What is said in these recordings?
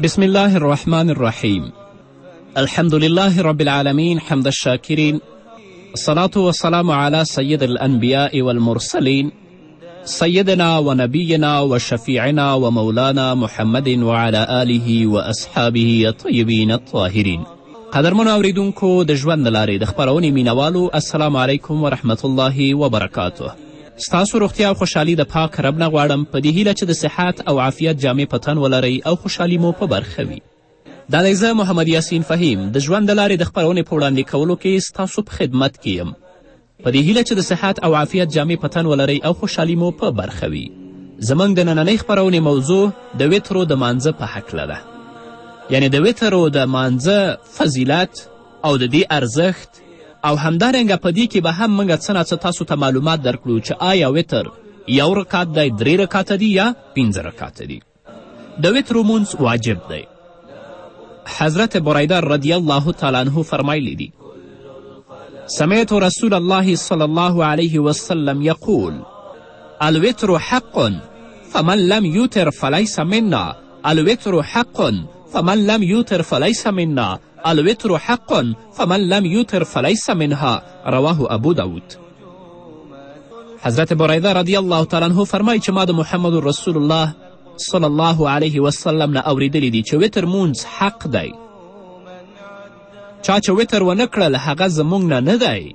بسم الله الرحمن الرحيم الحمد لله رب العالمين حمد الشاكرين الصلاة والسلام على سيد الأنبياء والمرسلين سيدنا ونبينا وشفيعنا ومولانا محمد وعلى آله وأصحابه الطيبين الطاهرين قدر من أوريدونكو دجوان لارې د خپرونې السلام عليكم ورحمة الله وبركاته ستاسو روغتیا او خوشحالي د پاک رب نه غواړم په دې هیله چې د صحت او عافیت جامې په تن ولرئ او خوشحالي مو په برخه وي دا دی زه محمد یاسین فهیم د ژوند د لارې د خپرونې په وړاندې کولو کې ستاسو په خدمت کې یم په دې هیله چې د صحت او عافیت جامې په تن ولرئ او خوشحالي مو په برخه وي زموږ د نننۍ خپرونې موضوع د وترو د مانځه په هکله ده یعنې د وترو د مانځه فضیلت او د دې ارزښت او همدارنګه په دې کې به هم موږ څه نا څه تاسو ته معلومات درکړو چې آیا وتر یو رکعت دی درې رکعته دي یا پنځه رکعته دي د وتر لمونځ واجب دی حضرت بریده رضی الله تعالی عنه فرمایلی دي سمعت رسول الله صلی الله علیه وسلم یقول الوتر حق فمن لم یوتر فلیس منا الوتر حق فمن لم یوتر فلیس منا الوتر حق فمن لم یوتر فلیس منها رواه ابو داود حضرت بریده رضی الله تعالی عنه فرمایي چې ما د محمد رسول الله صلی الله علیه وسلم نه اوریدلی دي چې وتر مونځ حق دی چا چې وتر ونه کړل هغه زموږ نه نه دی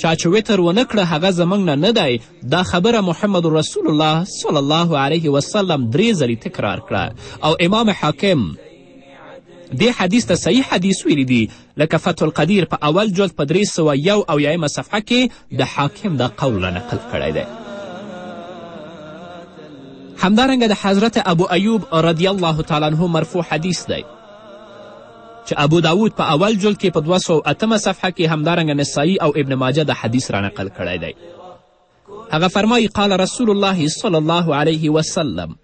چا چې وتر ونه کړه هغه زموږ نه نه دی دا خبره محمد رسول الله صلی الله علیه وسلم درې ځلې تکرار کړه او امام حاکم دې حدیث ته صحیح حدیث ویلی دي لکه فتح القدیر په اول جلد په درې سوه یو او یایمه صفحه کې د حاکم دا قول را نقل کړی دی همدارنګه د حضرت ابو ایوب رضی الله تعالی عنه مرفوع حدیث دی چې ابو داود په اول جلد کې په دوه سوه اتمه صفحه کې همدارنګه نسایی او ابن ماجه د حدیث را نقل کړی دی هغه فرمایي قال رسول الله صلی الله علیه وسلم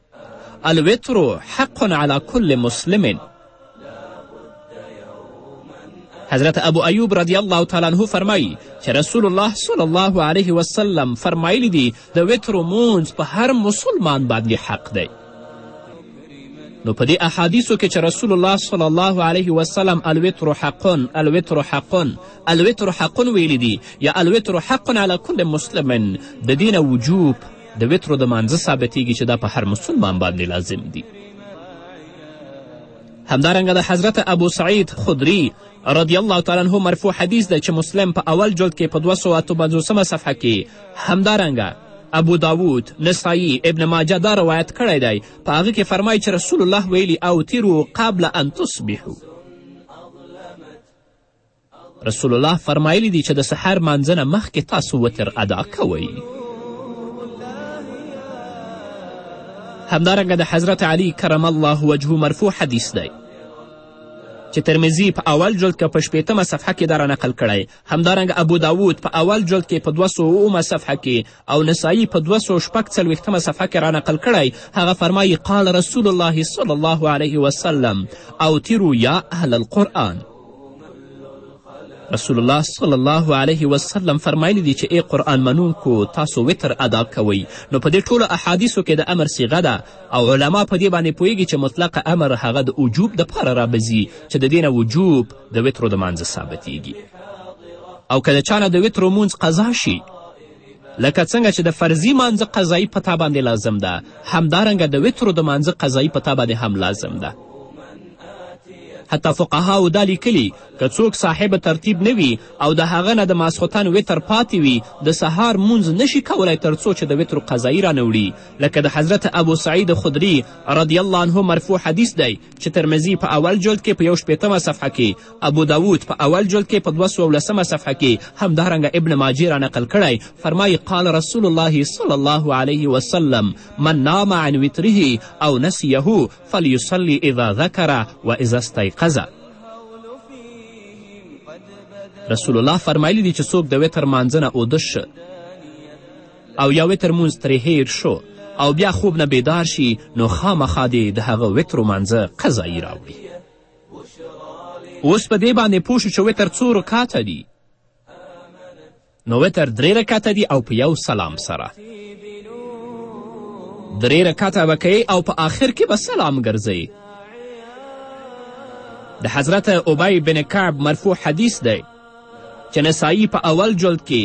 الوتر حق على كل مسلم حضرت ابو ایوب رضی الله تعالی عنه فرمایي چې رسول الله صلی الله علیه وسلم فرمایلی دي د وترو مونځ په هر مسلمان باندې حق دی نو په دې احادیثو کې چې رسول الله صلی الله علیه وسلم الوتر حقن الوتر حقن الوتر حقن ویلی دي یا الوتر حقن علی کل مسلم د دینه وجوب د وترو د مانځه ثابتیږي چې دا په هر مسلمان باندې لازم دي همدارنګه د حضرت ابو سعید خدری رضی الله تعالی عنه مرفوع حدیث دی چې مسلم په اول جلد کې په دوه سوه اته پنځوسمه صفحه کې همدارنګه ابو داوود نسایی ابن ماجه دا روایت کړی دی په هغه کې فرمایي چې رسول الله ویلي او تیرو قبل ان تصبحو رسول الله فرمایلی دی چې د سحر مانځه نه مخکې تاسو وتر ادا کوئ همدارنګه د حضرت علی کرم الله وجهه مرفوع حدیث دی چې ترمزی په اول جلد که په شپېتمه صفحه کې داره نقل کړی همدارنګه ابو داود په اول جلد کې په دوه سوه اومه صفحه کې او نسایی په دوه سوه شپږ څلوېښتمه صفحه کې رانقل کړی هغه فرمایي قال رسول الله صلی الله علیه وسلم اوترو یا اهل القرآن رسول الله صلی الله علیه وسلم فرمایلی دی چې ای قرآن منونکو تاسو وتر ادا کوئ نو په دې ټولو احادیثو کې د امر صیغه ده او علما په دې باندې پوهیږي چې مطلق امر هغه د وجوب دپاره رابځي چې د دې نه وجوب د وترو د مانځه ثابتیږي او که د چا نه د وترو مونځ قضا شي لکه څنګه چې د فرضي مانځه قضایي په تا باندې لازم ده همدارنګه د وترو د مانځه قضایي په تا باندې هم لازم ده حتی فقهاو دا لیکلي که څوک صاحب ترتیب نه وي او د هغه نه د ماسخوتن وتر پاتې وي د سهار مونځ نشي کولی تر څو چې د وتر قضایي رانه وړي لکه د حضرت ابو سعید خدري رضی الله عنه مرفوع حدیث دی چې ترمذي په اول جلد کې په یو شپېتمه صفحه کې ابوداود په اول جلد کې په دوه سوه لسمه صفحه کې همدارنګه ابن ماجې را نقل کړی فرمایي قال رسول الله صلی الله علیه وسلم من نام عن وتره او نسیه فلیصلي اذا ذکره و اذا استیقظه رسول الله فرمایلی دی چې څوک د وتر مانځنه اوده شه او یا وتر مونځ ترې هیر شو او بیا خوب نه بیدار شي نو خامخا دې د هغه وتر مانځه قضایی راوړي اوس په دې باندې پوه شو چې وتر څو رکاته دي نو وتر درې رکاته دي او په یو سلام سره درې رکاته به کوي او په آخر کې به سلام ګرځئ د حضرت عبی بن کعب مرفوع حدیث دی چې نسایی په اول جلد کې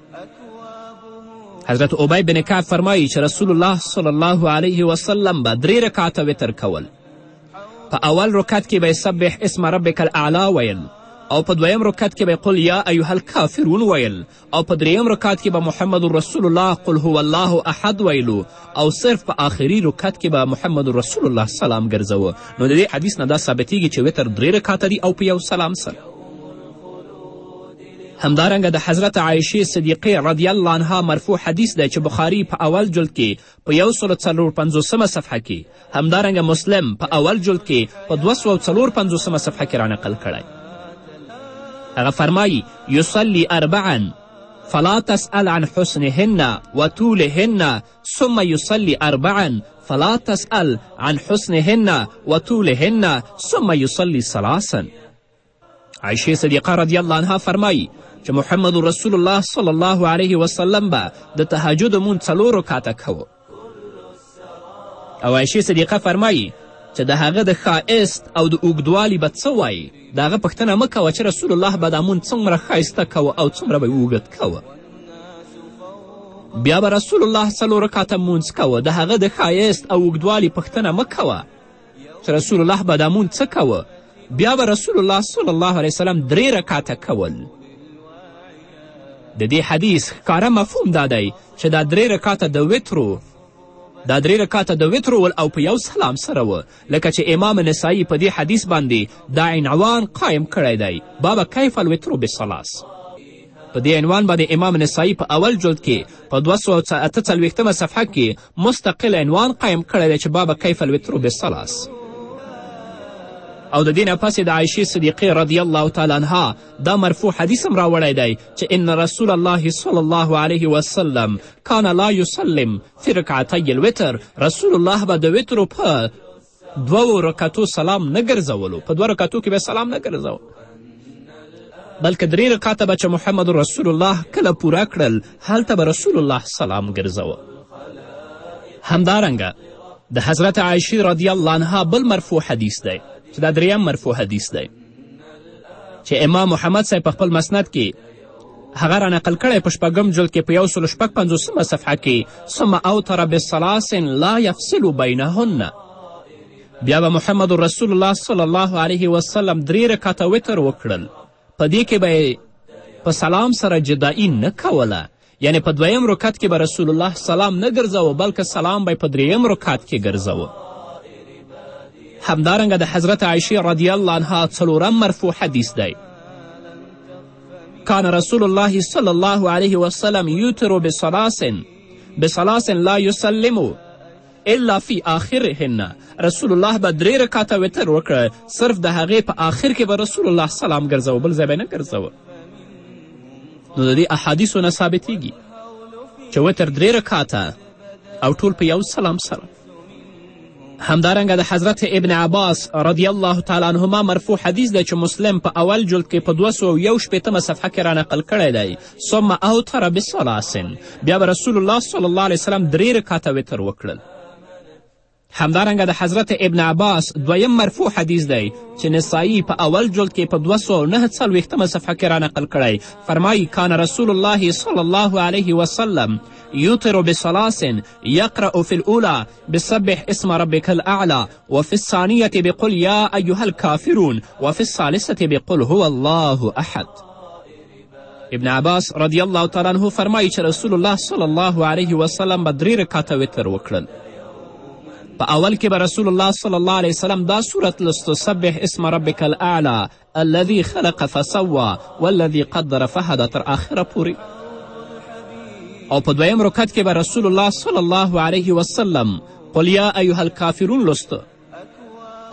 حضرت عبی بن کعب فرمایی چې رسول الله صلی الله علیه وسلم به درې رکعته وتر کول په اول رکعت کې به سبح اسم ربک الاعلی ویل او په دویم رکعت کې به قل یا ایها الکافرون ویل او په دریم رکعت کې به محمد رسول الله قل هو الله احد ویلو او صرف په آخري رکعت کې به محمد رسول الله سلام ګرځوه نو د دې حدیث نه دا ثابتیږي چې وتر درې رکعته دي او په یو سلام سره همدارنګه د حضرت عایشې صدیقې رضی الله عنها مرفوع حدیث دی چې بخاري په اول جلد کې په یو سلو څلور پنځوسمه صفحه کې همدارنګه مسلم په اول جلد کې په دوه سوه څلور پنځوسمه صفحه کې رانقل کړی هغه فرمایي یصلي اربعا فلا تسأل عن حسنهن وطولهن ثم يصلي أربعا فلا تسأل عن حسنهن وطولهن ثم يصلي ثلاثا عایشه صدیقه رضی الله عنها فرمایی چې محمد رسول الله صلی الله علیه وسلم به د تهجد مونځ څلور رکاته کوو او عایشې صدیقه فرمایی چې د هغه د ښایست او د اوږدوالي به څه وایي د هغه پوښتنه مه کوه چې رسول الله به دا مونځ څومره ښایسته کوه او څومره به یې اوږد کوه بیا به رسول الله څلور رکاته مونځ کوه د هغه د ښایست او اوږدوالي پوښتنه مه کوه چې رسول الله به دا مونځ څه کوه بیا به رسول الله صلی الله علیه وسلم درې رکاته کول د دې حدیث ښکاره مفهوم دا دی چې دا درې رکاته د وترو دا درې رکاته د وترو ول او په یو سلام سره و لکه چې امام نسایی په دې حدیث باندې دا عنوان قایم کړی دی بابا کیف الوترو بسلاس په دې عنوان باندې امام نسایی په اول جلد کې په دوه سوه اته څلوېښتمه صفحه کې مستقل عنوان قایم کړی دی چې باب کیف الوتر بالثلاث او د دې نه پس د عایشې صدیقې رضی الله تعالی عنها دا مرفوع حدیث هم راوړی دی چې ان رسول الله صلی الله علیه وسلم کان لا یسلم فی رکعتی الوتر رسول الله به د وترو په دوو رکعتو سلام نه ګرځولو په دوه رکعتو کې به سلام نه ګرځاو بلکې درې رکعته به چې محمد رسول الله کله پوره کړل هلته به رسول الله سلام ګرځوه همدارنګه د حضرت عایشې رضی الله عنها بل مرفوع حدیث دی چې دا دریم مرفوع حدیث دی چې امام محمد صاحب په خپل مسند کې هغه را نقل کړی په شپږم جلد کې په یو سلو شپږ پنځوسمه صفحه کې ثم اوتر بسلاس لا یفصل بینهن بیا به محمد رسول الله صلی الله علیه وسلم درې رکاته وتر وکړل په دې کې به په سلام سره جدایي نه کوله یعنی په دویم رکعت کې به رسول الله سلام نه ګرځوه بلکې سلام به په دریم رکعت کې ګرځوه همدارنګه د حضرت عایشې رضی الله عنها څلورم مرفوع حدیث دی کان رسول الله صلی الله علیه وسلم یوتر بسلاس بسلاس لا یسلم الا فی آخرهن رسول الله به درې رکاته وتر وکړه صرف د هغې په آخر کې به رسول الله سلام ګرځوه بل ځای به نه ګرځوه نو د دې احادیثو نه ثابتیږي چې وتر درې رکاته او ټول په یو سلام سره همدارنګه د حضرت ابن عباس رضی الله تعالی عنهما مرفوع حدیث دی چې مسلم په اول جلد کې په دوه سوه یو شپېتمه صفحه کې رانقل کړی دی ثم اوتر بسلاسن بیا به رسول الله صلی الله علیه وسلم درې رکاته وتر وکړل همدارنګه د حضرت ابن عباس دویم مرفوع حدیث دی چې نسایی په اول جلد کې په دوه سوه نهه څلوېښتمه صفحه کې رانقل کړی فرمایي کان رسول الله صلی الله علیه وسلم یوتر بسلاسن يقرأ في الأولى بسبح اسم ربك الأعلى وفي الثانية بقل يا أيها الكافرون وفي الثالثة بقل هو الله أحد ابن عباس رضی الله تعالی عنه فرمایي چې رسول الله صلی الله علیه وسلم به درې رکاته وتر وکړل په اول کې به رسول الله صلی الله علیه وسلم دا صورت لستو سبح اسم ربک الاعلی الذي خلق فسوا والذي قدر فهدا تر آخره پورې او په دویم رکعت کې به رسول الله صلی الله علیه وسلم قل یا ایها الکافرون لوست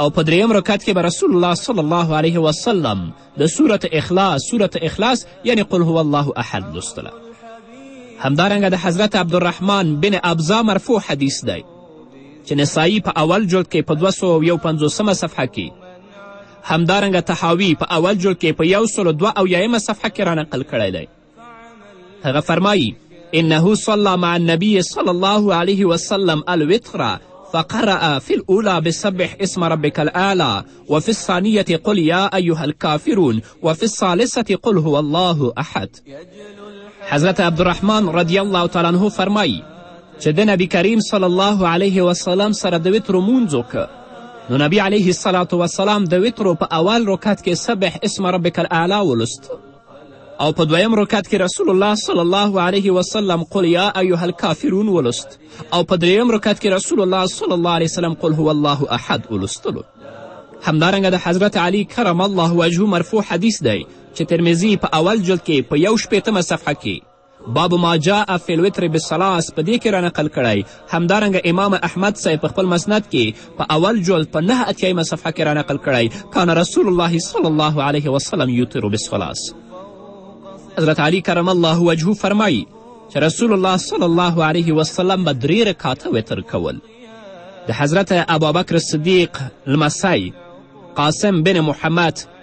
او په دریم رکعت کې به رسول الله صلی الله علیه وسلم د سورت اخلاص سورت اخلاص یعنی قل هو الله احد لوستله همدارنګه د حضرت عبدالرحمن بن ابزا مرفوع حدیث دی چې نسایی په اول جلد کې په دوه سوه او یو پنځوسمه صفحه کې همدارنګه تحاوی په اول جلد کې په یو سلو دوه اویایمه صفحه کې رانقل کړی دی هغه فرمایی انه صلى مع النبي صلى الله عليه وسلم الوتر فقرأ في الأولى بسبح اسم ربك الأعلى وفي الثانية قل يا أيها الكافرون وفي الثالثة قل هو الله أحد حضرت عبدالرحمن رضی الله تعالی عنه فرمایی چې د نبی کریم صلی الله علیه وسلم سره د وترو مونځ وکړه نو نبی علیه الصلاة وسلام د وترو په اول رکعت کې سبح اسم ربک الاعلی ولست او په دویم رکعت کې رسول الله صلی الله علیه وسلم قل یا ایها الکافرون ولست او په دریم رکعت کې رسول الله صلی الله علیه وسلم قل هو الله احد ولستلو همدارنګه د حضرت علی کرم الله وجهه مرفوع حدیث دی چې ترمذي په اول جلد کې په یو شپېتمه صفحه کې باب ما جاء فی الوتر بالثلاث په دې کې رانقل کړی همدارنګه امام احمد صاحب په خپل مسند کې په اول جلد په نهه اتیایمه صفحه کې رانقل کړی کان رسول الله صلی الله علیه وسلم یوتر بالثلاث حضرت علی کرم الله وجهه فرمایی چې رسول الله صلی الله علیه وسلم به درې رکاته وتر کول د حضرت ابابکر صدیق لمسی قاسم بن محمد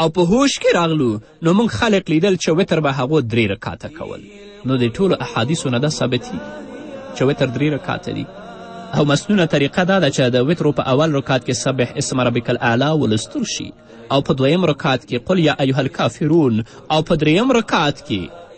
او په هوش کې راغلو نو موږ خلق لیدل چې وتر به هغو درې رکاته کول نو د ټولو احادیثو نه دا ثابتېږي چې وتر درې رکاته دي او مسنونه طریقه دا ده چې د وترو په اول رکات کې سبح اسم ربک الاعلی ولستل شي او په دویم رکات کې قل یا ایها الکافرون او په دریم رکات کې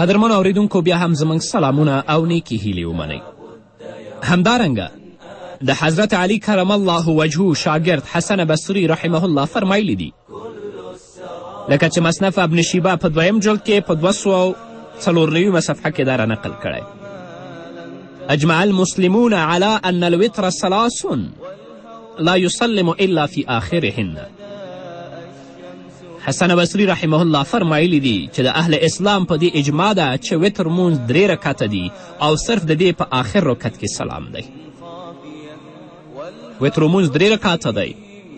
قدرمنو اوریدونکو بیا هم زموږ سلامونه او نیکې هیلې ومنئ همدارنګه د حضرت علی کرم الله وجهو شاګرد حسن بصری رحمه الله فرمایلی دي لکه چې مصنف ابن شیبه په دویم جلد کې په دوه سوه څلور نویمه صفحه کې دا رانقل کړی اجمع المسلمون على ان الوتر ثلاث لا يسلم الا في آخرهن حسن بصری رحمه الله فرمایلی دی چې د اهل اسلام په دې اجماع ده چې وتر مونځ درې رکته دي او صرف د دې په آخر رکت کې سلام دی وتر مونځ درې رکاته دی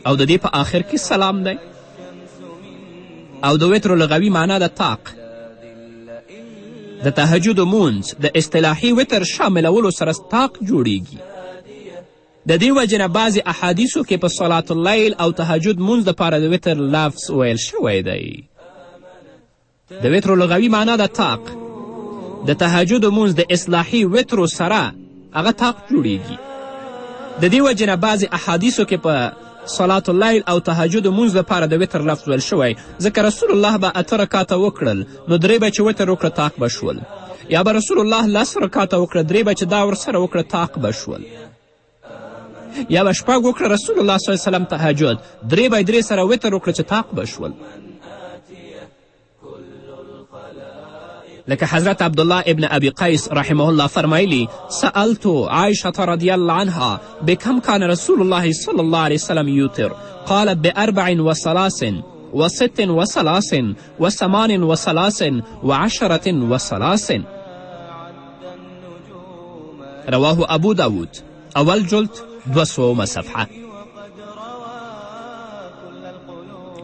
او د دې په آخر کې سلام دی او د وترو لغوي معنا د طاق د تهجد مونځ د اصطلاحي وتر شاملولو سره طاق جوړیږي د دې وجې نه بعضې احادیثو کې په صلات اللیل او تهجد مونځ دپاره د وتر لفظ ویل شوی دی د وترو لغوي معنا د طاق د تهجدو مونځ د اصلاحي وترو سره هغه طاق جوړیږي د دې وجې نه بعضې احادیثو کې په صلات اللیل او تهجد مونځ لپاره د وتر لفظ ویل شوی ځکه رسول الله به اته رکاته وکړل نو درې به چې وتر وکړه طاق به شول یا به رسول الله لس رکاته وکړه درې به چې دا ورسره وکړه طاق به شول یا به شپږ وکړه رسول الله صلی وسلم تهجد درې به درې سره وتر وکړه چې طاق به شول لکه حضرت عبدالله ابن ابي قیس رحمه الله فرمایلی سألت عائشه رضی الله عنها بکم کان رسول الله صلی الله علیه وسلم یوتر قال بأربع وثلاث وست وثلاث وثمان وثلاث وعشرة وثلاث رواه ابو داود اول جلد دوه سومه صفحه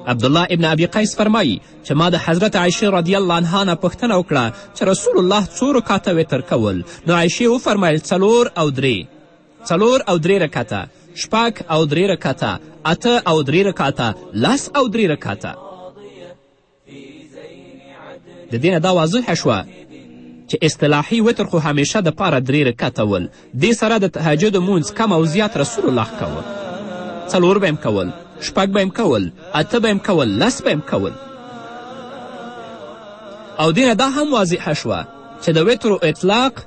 عبدالله ابن ابي قیس فرمایی چې ما د حضرت عایشې رضی الله عنها نه پوښتنه وکړه چې رسول الله څو رکاته وتر کول نو عایشې وفرمیل څلور او درې څلور او درې رکاته شپږ او درې رکاته اته او درې رکاته لس او درې رکاته د دې نه دا واضحه شوه چې اصطلاحي وتر خو همیشه د پاره درې رکته ول دې سره د تهجد مونځ کم او زیات رسول الله کول څلور به کول شپږ به کول اته به کول لس به کول او دینه دا هم واضحه شوه چې د وترو اطلاق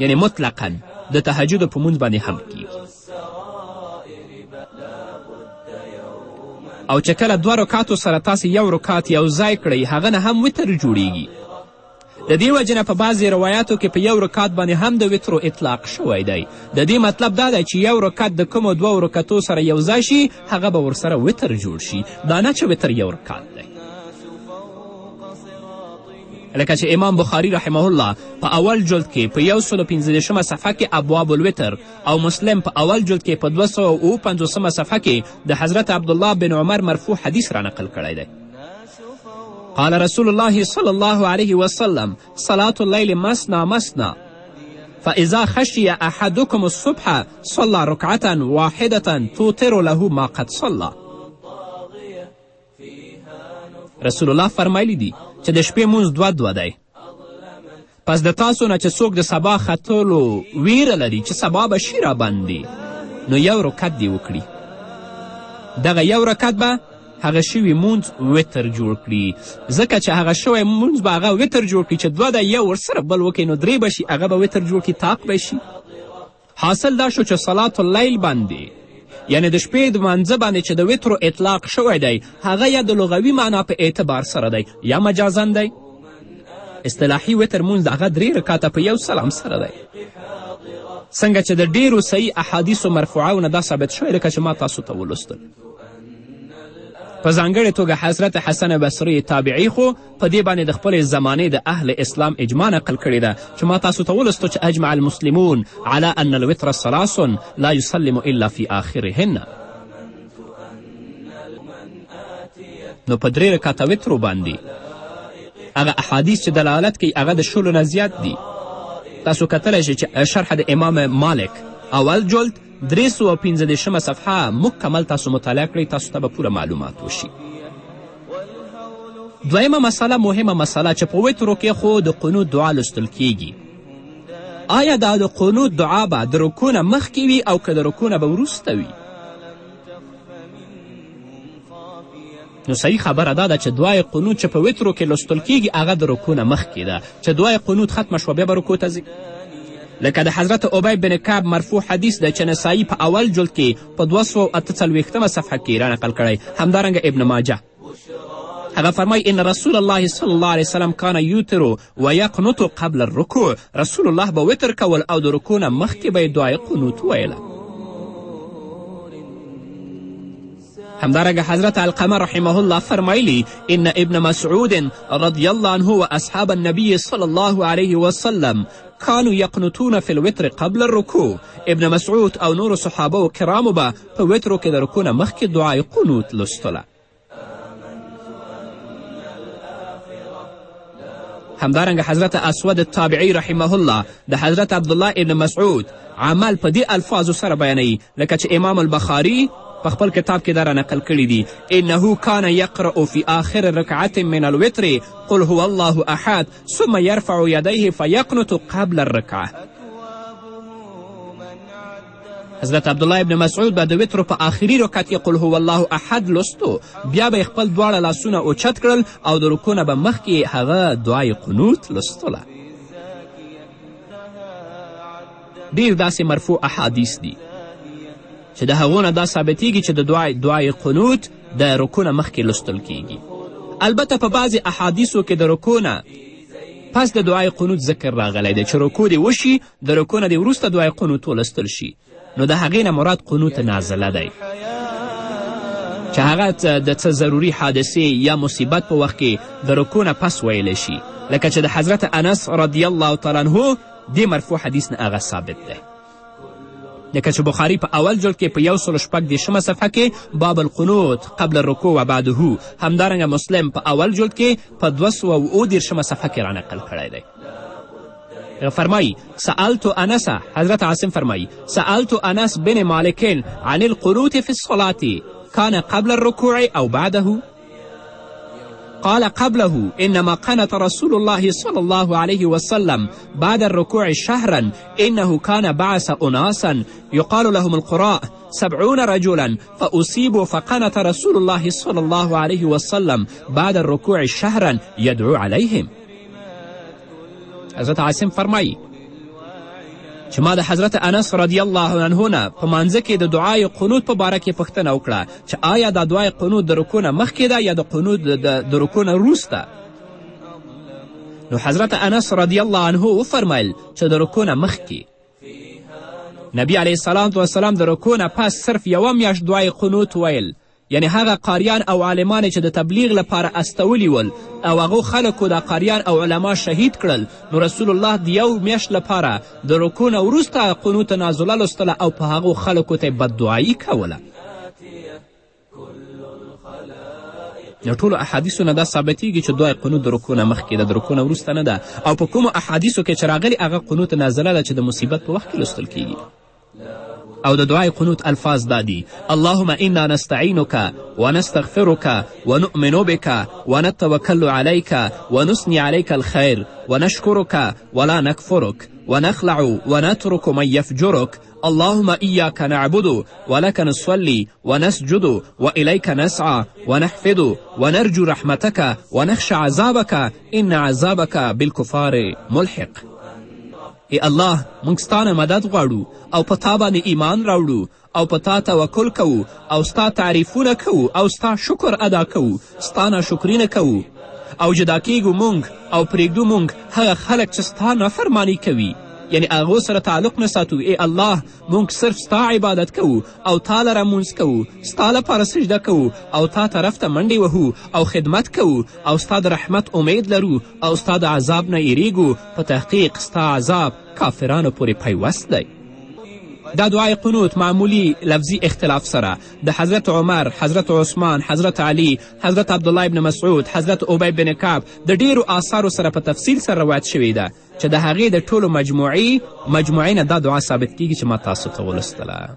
یعنی مطلقا د تهجد په مونځ باندې هم کیږي او چې کله دوه رکاتو سره تاسو یو رکات یو ځای کړئ هغه نه هم وتر جوړیږي د دې وجې نه په بعضې روایاتو کې په یو رکات باندې هم د وترو اطلاق شوی دی د دې مطلب دا دی چې یو رکات د کومو دوو رکتو سره یو ځای شي هغه به ورسره وتر جوړ شي دا نه چې وتر یو رکات دی لکه چې امام بخاري رحمه الله په اول جلد کې په یو سلو پنځه صفحه کې ابواب الوتر او مسلم په اول جلد کې په دوه سوه او پنځوسمه صفحه کې د حضرت عبدالله بن عمر مرفوع حدیث رانقل کړی دی قال رسول الله صلى الله عليه وسلم صلاة الليل مثنى مثنى فإذا خشي أحدكم الصبح صلى ركعة واحدة توتر له ما قد صلى رسول الله فرمایلی دي چې د شپې مونځ دوه دوه دی پس د تاسو نه چې څوک د سبا ختلو ویره لري چې سبا به شي راباندې نو یو رکت دې وکړي دغه یو رکت به هغه شوي مونځ وتر جوړ کړي ځکه چې هغه شوی مونځ به هغه وتر جوړ کړي چې دوه ده یو ورسره بل وکړي نو درې به شي هغه به وتر جوړ کړي طاق به شي حاصل دا شو چې صلات اللیل باندې یعنې د شپې د مانځه باندې چې د وترو اطلاق شوی دی هغه یا د لغوي معنا په اعتبار سره دی یا مجازا دی اصطلاحي وتر مونځ هغه درې رکاته په یو سلام سره دی څنګه چې د ډیرو صحیح احادیثو مرفوعو نه دا ثابت شوی لکه چې ما تاسو ته ولوستل په ځانګړې توګه حضرت حسن بصري تابعي خو په دې باندې د خپلې زمانې د اهل اسلام اجماع نقل کړې ده چې ما تاسو ته ولوستو چې اجمع المسلمون على ان الوتر ثلاث لا يسلم الا في آخرهن نو په درې رکاته وترو باندې هغه احادیث چې دلالت کوي هغه د شلو نه زیات دي تاسو کتلی شئ چې شرح د امام مالک اول جلد درې سوه پنځه دېرشمه صفحه مکمل تاسو مطالعه کړئ تاسو ته به پوره معلومات وشي دویمه مسله مهمه مسله چې په وترو کې خو د قنوت دعا لوستل کیږي آیا دا د قنوت دعا به د رکو نه مخکې وي او که د رکو نه به وروسته وي نو صحیح خبره دا ده چې دوای قنوت چې په وترو کې لوستل کیږي هغه د رکو نه مخکې ده چې دوای قنوت ختمه شوه بیا به رکو ته ځي لکه د حضرت عبی بن کعب مرفوع حدیث ده چې نسایی په اول جلد کې په دوه سوه او اته څلوېښتمه صفحه کې را نقل کړی همدارنګه ابن ماجه هغه فرمای ان رسول الله صلی الله علیه وسلم کان یوتر و یقنط قبل الرکوع رسول الله به وتر کول او د رکوع نه مخکې به یې دعای قنوت ویله همدارنګه حضرت القمه رحمه الله فرمایلی ان ابن مسعود رضی الله عنه و اصحاب النبی صلی الله علیه وسلم کانو یقنتون فی الوتر قبل الرکوع ابن مسعود او نورو صحابه و کرامو به په وترو کې د رکوع نه مخکې دعای قنوت لوستله همدارنګه حضرت اسود تابعی رحمه الله د حضرت عبدالله ابن مسعود عمل په دې الفاظو سره بیانوي لکه چې امام البخاري په خپل کتاب کې دا نقل کړي دي انه کان یقرأ فی آخر رکعت من الوتر قل هو الله احد ثم يرفع يديه فيقنط قبل الرکعه حضرت عبدالله ابن مسعود به د وترو په آخري رکعت کې قل هو الله احد لوستو بیا به خپل دواړه لاسونه اوچت کړل او د رکو نه به مخکې هغه دعای قنوت لوستله ډیر داسې مرفوع احادیث دي چې د هغو نه دا ثابتیږي چې د دعای دعای قنوت د رکو نه مخکې لوستل کیږي البته په بعضې احادیثو کې د رکو نه پس د دعای قنوت ذکر راغلی دی چې رکو دې وشي د رکو نه دې وروسته دعای قنوت ولوستل شي نو د هغې نه مراد قنوت نازله دی چې هغه د څه ضروري حادثې یا مصیبت په وخت کې د رکو نه پس ویلی شي لکه چې د حضرت انس رضی الله تعالی عنه دې مرفوع حدیث نه هغه ثابت دی لکه چې بخاري په اول جلد کې په یو سلو شپږ دېرشمه صفحه کې باب القنوت قبل الرکوع و بعده همدارنګه مسلم په اول جلد کې په دوه سوه او دېرشمه صفحه کې رانقل کړی دی فرمایی سألت انس حضرت عاصم فرمایی سألت انس بن مالک عن القنوت في الصلاة كان قبل الركوع او بعده قال قبله إنما قنت رسول الله صلى الله عليه وسلم بعد الركوع شهرا إنه كان بعث أناسا يقال لهم القراء سبعون رجلا فأصيبوا فقنت رسول الله صلى الله عليه وسلم بعد الركوع شهرا يدعو عليهم حضرت عاصم فرمایی چې ما د حضرت انس رضی الله عنه نه په مانځه کې د دعای قنوت په باره کې پوښتنه وکړه چې آیا دا دعای قنوت د رکو نه مخکې ده یا د قنوت د رکو نه وروسته نو حضرت انس رضی الله عنه وفرمیل چې د رکو نه مخکې نبی علیه السلام وسلام د رکو نه پس صرف یوه میاشت دعای قنوت ویل یعنې هغه قاریان او عالمان یې چې د تبلیغ لپاره استولي ول او هغو خلکو دا قاریان او علما شهید کړل نو رسول الله د یو میاشت لپاره د رکو نه وروسته قنوت نازله لوستله او په هغو خلکو ته یې بددعایي کوله د ټولو احادیثو نه دا ثابتیږي چې دعای قنوت د رکو نه مخکې ده د رکو نه وروسته نه ده او په کومو احادیثو کې چې راغلي هغه قنوت نازله ده چې د مصیبت په وخت کې لوستل کیږي او د دعای قنوت الفاظ دادي اللهم انا نستعینک ونستغفرك ونؤمن بك ونتوكل عليك ونثني عليك الخير ونشكرك ولا نكفرك ونخلع ونترك من يفجرك اللهم إياك نعبد ولك نصلي ونسجد وإليك نسعى ونحفد ونرجو رحمتك ونخشى عذابك إن عذابك بالكفار ملحق ای الله موږ ستا نه مدد غواړو او په تا باندې ایمان راوړو او په تا توکل کوو او ستا تعریفونه کوو او ستا شکر ادا کوو ستا ناشکري نه کوو او جدا کیږو مونږ او پرېږدو مونږ هغه خلک چې ستا نافرمانی کوي یعنی هغو سره تعلق نه ساتو ای الله مونږ صرف ستا عبادت کوو او تا لره مونځ کوو ستا لپاره سجده کوو او تا طرف ته منډې وهو او خدمت کوو او ستا د رحمت امید لرو او ستا د عذاب نه ایریږو په تحقیق ستا عذاب کافرانو پورې پیوست دی دا دعای قنوت معمولی لفظي اختلاف سره د حضرت عمر حضرت عثمان حضرت علی حضرت عبدالله ابن مسعود حضرت عبی بن کعب د ډیرو آثارو سره په تفصیل سره روایت شوې ده چې د هغې د ټولو مجموعي مجموعې نه دا دعا ثابت کیږي چې ما تاسو ته ولوستله